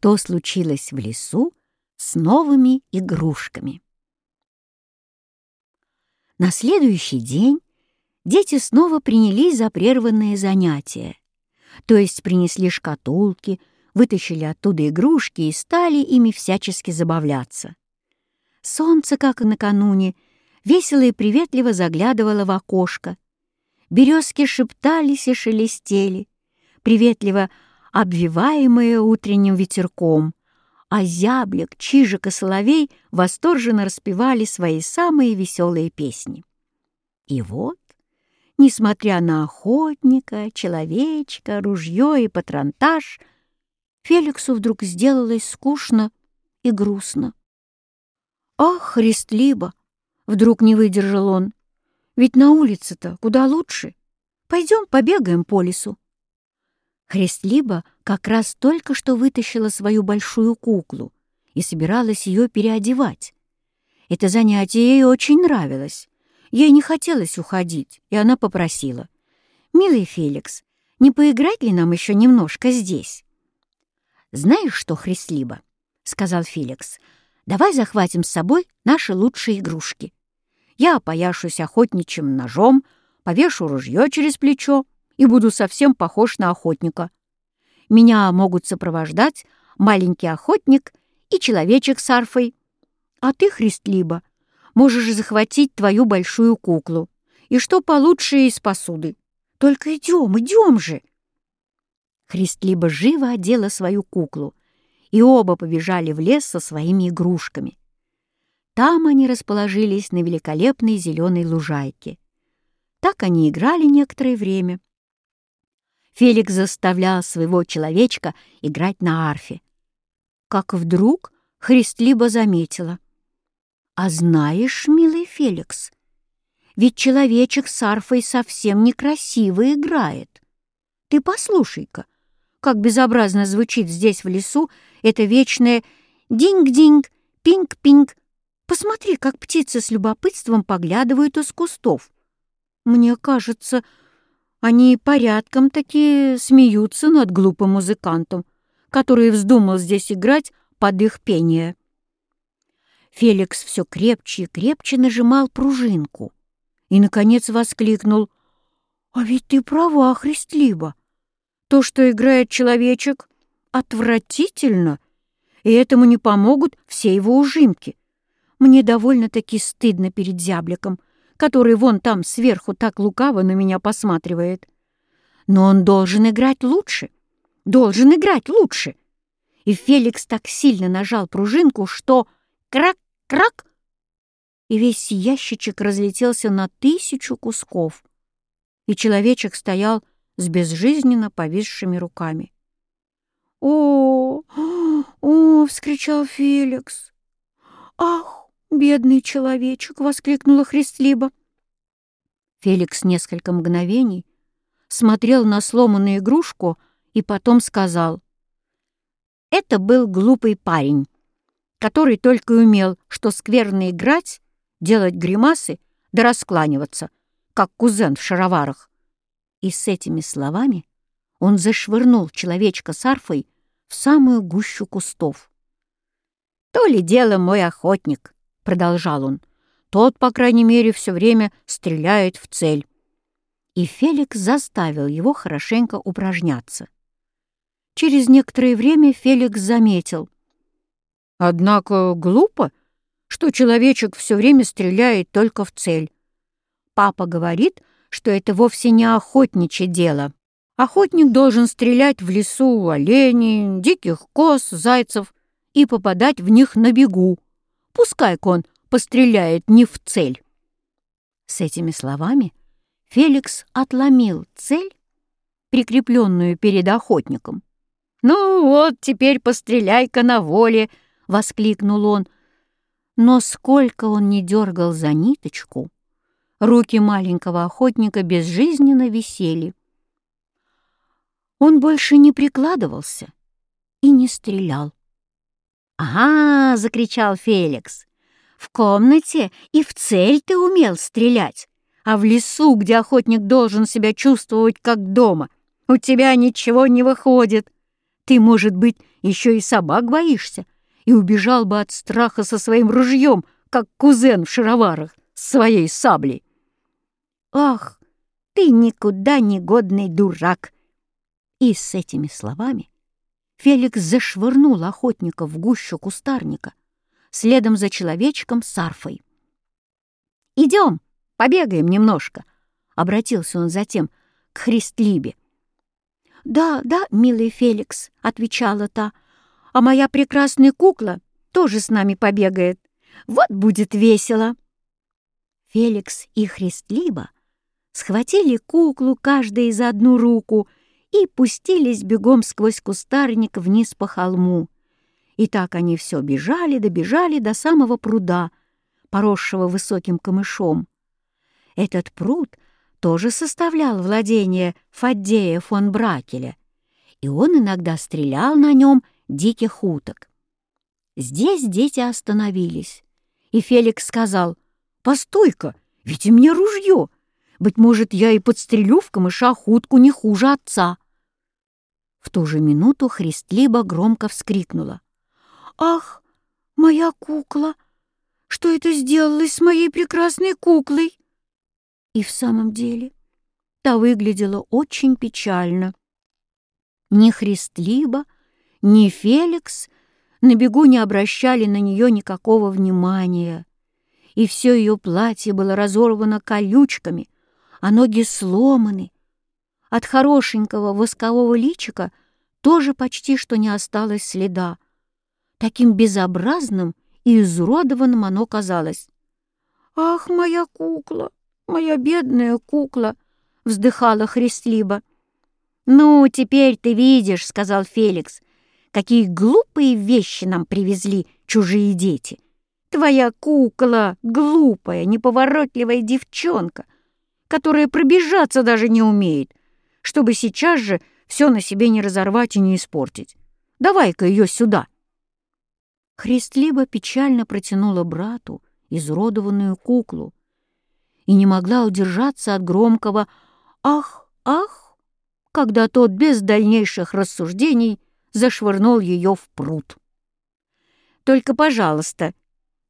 что случилось в лесу с новыми игрушками. На следующий день дети снова принялись за прерванные занятия, то есть принесли шкатулки, вытащили оттуда игрушки и стали ими всячески забавляться. Солнце, как и накануне, весело и приветливо заглядывало в окошко. Березки шептались и шелестели, приветливо обвиваемые утренним ветерком, а зяблик, чижик и соловей восторженно распевали свои самые веселые песни. И вот, несмотря на охотника, человечка, ружье и патронтаж, Феликсу вдруг сделалось скучно и грустно. «Ах, Христлиба!» — вдруг не выдержал он. «Ведь на улице-то куда лучше. Пойдем побегаем по лесу». Христлиба как раз только что вытащила свою большую куклу и собиралась ее переодевать. Это занятие ей очень нравилось. Ей не хотелось уходить, и она попросила. «Милый Феликс, не поиграть ли нам еще немножко здесь?» «Знаешь что, Христлиба?» — сказал Феликс. «Давай захватим с собой наши лучшие игрушки. Я опояшусь охотничьим ножом, повешу ружье через плечо, и буду совсем похож на охотника. Меня могут сопровождать маленький охотник и человечек с арфой. А ты, Христлиба, можешь захватить твою большую куклу. И что получше из посуды. Только идем, идем же!» Христлиба живо одела свою куклу, и оба побежали в лес со своими игрушками. Там они расположились на великолепной зеленой лужайке. Так они играли некоторое время, Феликс заставлял своего человечка играть на арфе. Как вдруг Христлиба заметила. «А знаешь, милый Феликс, ведь человечек с арфой совсем некрасиво играет. Ты послушай-ка, как безобразно звучит здесь в лесу это вечное «динг-динг, пинг-пинг». Посмотри, как птицы с любопытством поглядывают из кустов. Мне кажется, они порядком таки смеются над глупым музыкантом, который вздумал здесь играть под их пение. Феликс все крепче и крепче нажимал пружинку и, наконец, воскликнул. «А ведь ты права, Христлиба. То, что играет человечек, отвратительно, и этому не помогут все его ужимки. Мне довольно-таки стыдно перед зябликом, который вон там сверху так лукаво на меня посматривает. Но он должен играть лучше, должен играть лучше. И Феликс так сильно нажал пружинку, что крак-крак, и весь ящичек разлетелся на тысячу кусков, и человечек стоял с безжизненно повисшими руками. «О, о!» — вскричал Феликс. «Ах, «Бедный человечек!» — воскликнула Христлиба. Феликс несколько мгновений смотрел на сломанную игрушку и потом сказал. «Это был глупый парень, который только умел, что скверно играть, делать гримасы да раскланиваться, как кузен в шароварах». И с этими словами он зашвырнул человечка с арфой в самую гущу кустов. «То ли дело мой охотник!» — продолжал он. «Тот, по крайней мере, все время стреляет в цель». И Феликс заставил его хорошенько упражняться. Через некоторое время Феликс заметил. «Однако глупо, что человечек все время стреляет только в цель. Папа говорит, что это вовсе не охотничье дело. Охотник должен стрелять в лесу оленей, диких коз, зайцев и попадать в них на бегу, Пускай-ка он постреляет не в цель. С этими словами Феликс отломил цель, прикрепленную перед охотником. «Ну вот, теперь постреляй-ка на воле!» — воскликнул он. Но сколько он не дергал за ниточку, руки маленького охотника безжизненно висели. Он больше не прикладывался и не стрелял. «Ага!» — закричал Феликс. «В комнате и в цель ты умел стрелять, а в лесу, где охотник должен себя чувствовать как дома, у тебя ничего не выходит. Ты, может быть, еще и собак боишься и убежал бы от страха со своим ружьем, как кузен в шароварах с своей саблей. Ах, ты никуда не годный дурак! И с этими словами Феликс зашвырнул охотника в гущу кустарника, следом за человечком с арфой. «Идем, побегаем немножко», — обратился он затем к Христлибе. «Да, да, милый Феликс», — отвечала та, — «а моя прекрасная кукла тоже с нами побегает. Вот будет весело». Феликс и Христлиба схватили куклу каждая за одну руку и пустились бегом сквозь кустарник вниз по холму. И так они все бежали, добежали до самого пруда, поросшего высоким камышом. Этот пруд тоже составлял владение Фаддея фон Бракеля, и он иногда стрелял на нем диких уток. Здесь дети остановились, и Феликс сказал, «Постой-ка, ведь у меня ружье! Быть может, я и подстрелю в камышах утку не хуже отца!» В ту же минуту Христлиба громко вскрикнула. «Ах, моя кукла! Что это сделалось с моей прекрасной куклой?» И в самом деле та выглядела очень печально. Ни Христлиба, ни Феликс на бегу не обращали на нее никакого внимания, и все ее платье было разорвано колючками, а ноги сломаны. От хорошенького воскового личика тоже почти что не осталось следа. Таким безобразным и изуродованным оно казалось. «Ах, моя кукла! моя бедная кукла!» — вздыхала Христлиба. «Ну, теперь ты видишь, — сказал Феликс, — какие глупые вещи нам привезли чужие дети. Твоя кукла — глупая, неповоротливая девчонка, которая пробежаться даже не умеет, чтобы сейчас же все на себе не разорвать и не испортить. Давай-ка ее сюда!» Христлиба печально протянула брату изуродованную куклу, и не могла удержаться от громкого «Ах, ах!», когда тот без дальнейших рассуждений зашвырнул ее в пруд. «Только, пожалуйста,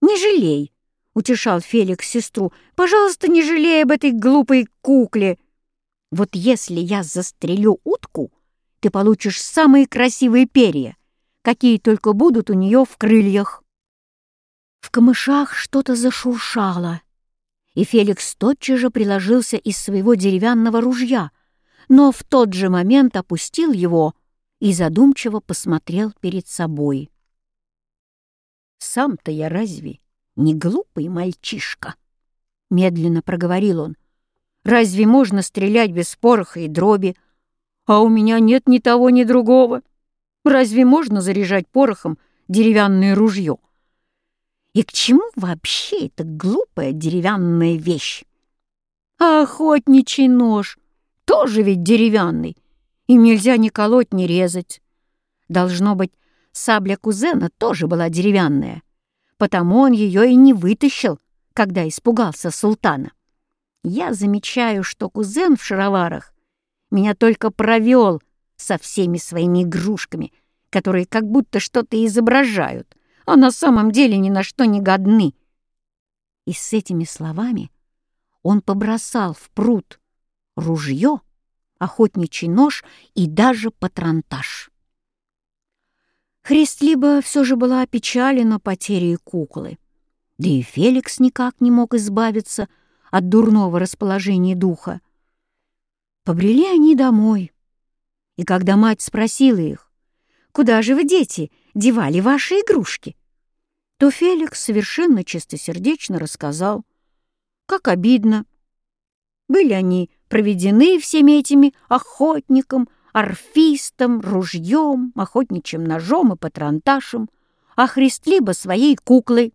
не жалей!» — утешал Феликс сестру. «Пожалуйста, не жалей об этой глупой кукле! Вот если я застрелю утку, ты получишь самые красивые перья, какие только будут у нее в крыльях». В камышах что-то зашуршало, и Феликс тотчас же приложился из своего деревянного ружья, но в тот же момент опустил его и задумчиво посмотрел перед собой. «Сам-то я разве не глупый мальчишка?» — медленно проговорил он. «Разве можно стрелять без пороха и дроби? А у меня нет ни того, ни другого. Разве можно заряжать порохом деревянное ружье?» И к чему вообще эта глупая деревянная вещь? А охотничий нож тоже ведь деревянный, им нельзя ни колоть, ни резать. Должно быть, сабля кузена тоже была деревянная, потому он ее и не вытащил, когда испугался султана. Я замечаю, что кузен в шароварах меня только провел со всеми своими игрушками, которые как будто что-то изображают а на самом деле ни на что не годны. И с этими словами он побросал в пруд ружье, охотничий нож и даже патронтаж. Христлиба все же была опечалена потерей куклы, да и Феликс никак не мог избавиться от дурного расположения духа. Побрели они домой, и когда мать спросила их, «Куда же вы, дети, девали ваши игрушки?» то Феликс совершенно чистосердечно рассказал, как обидно. Были они проведены всеми этими охотником, орфистом, ружьем, охотничьим ножом и патронташем, а Христлиба своей куклой.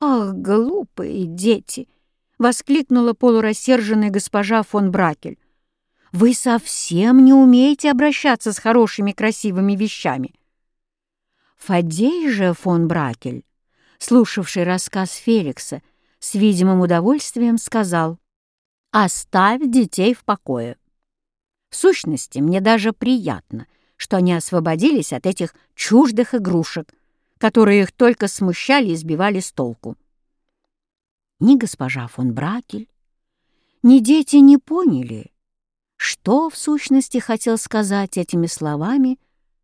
«Ах, глупые дети!» — воскликнула полурассерженная госпожа фон Бракель. «Вы совсем не умеете обращаться с хорошими красивыми вещами. Фадей же фон Бракель, слушавший рассказ Феликса, с видимым удовольствием сказал «Оставь детей в покое». В сущности, мне даже приятно, что они освободились от этих чуждых игрушек, которые их только смущали и сбивали с толку. Ни госпожа фон Бракель, ни дети не поняли, что в сущности хотел сказать этими словами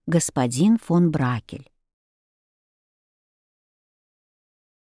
господин фон Бракель.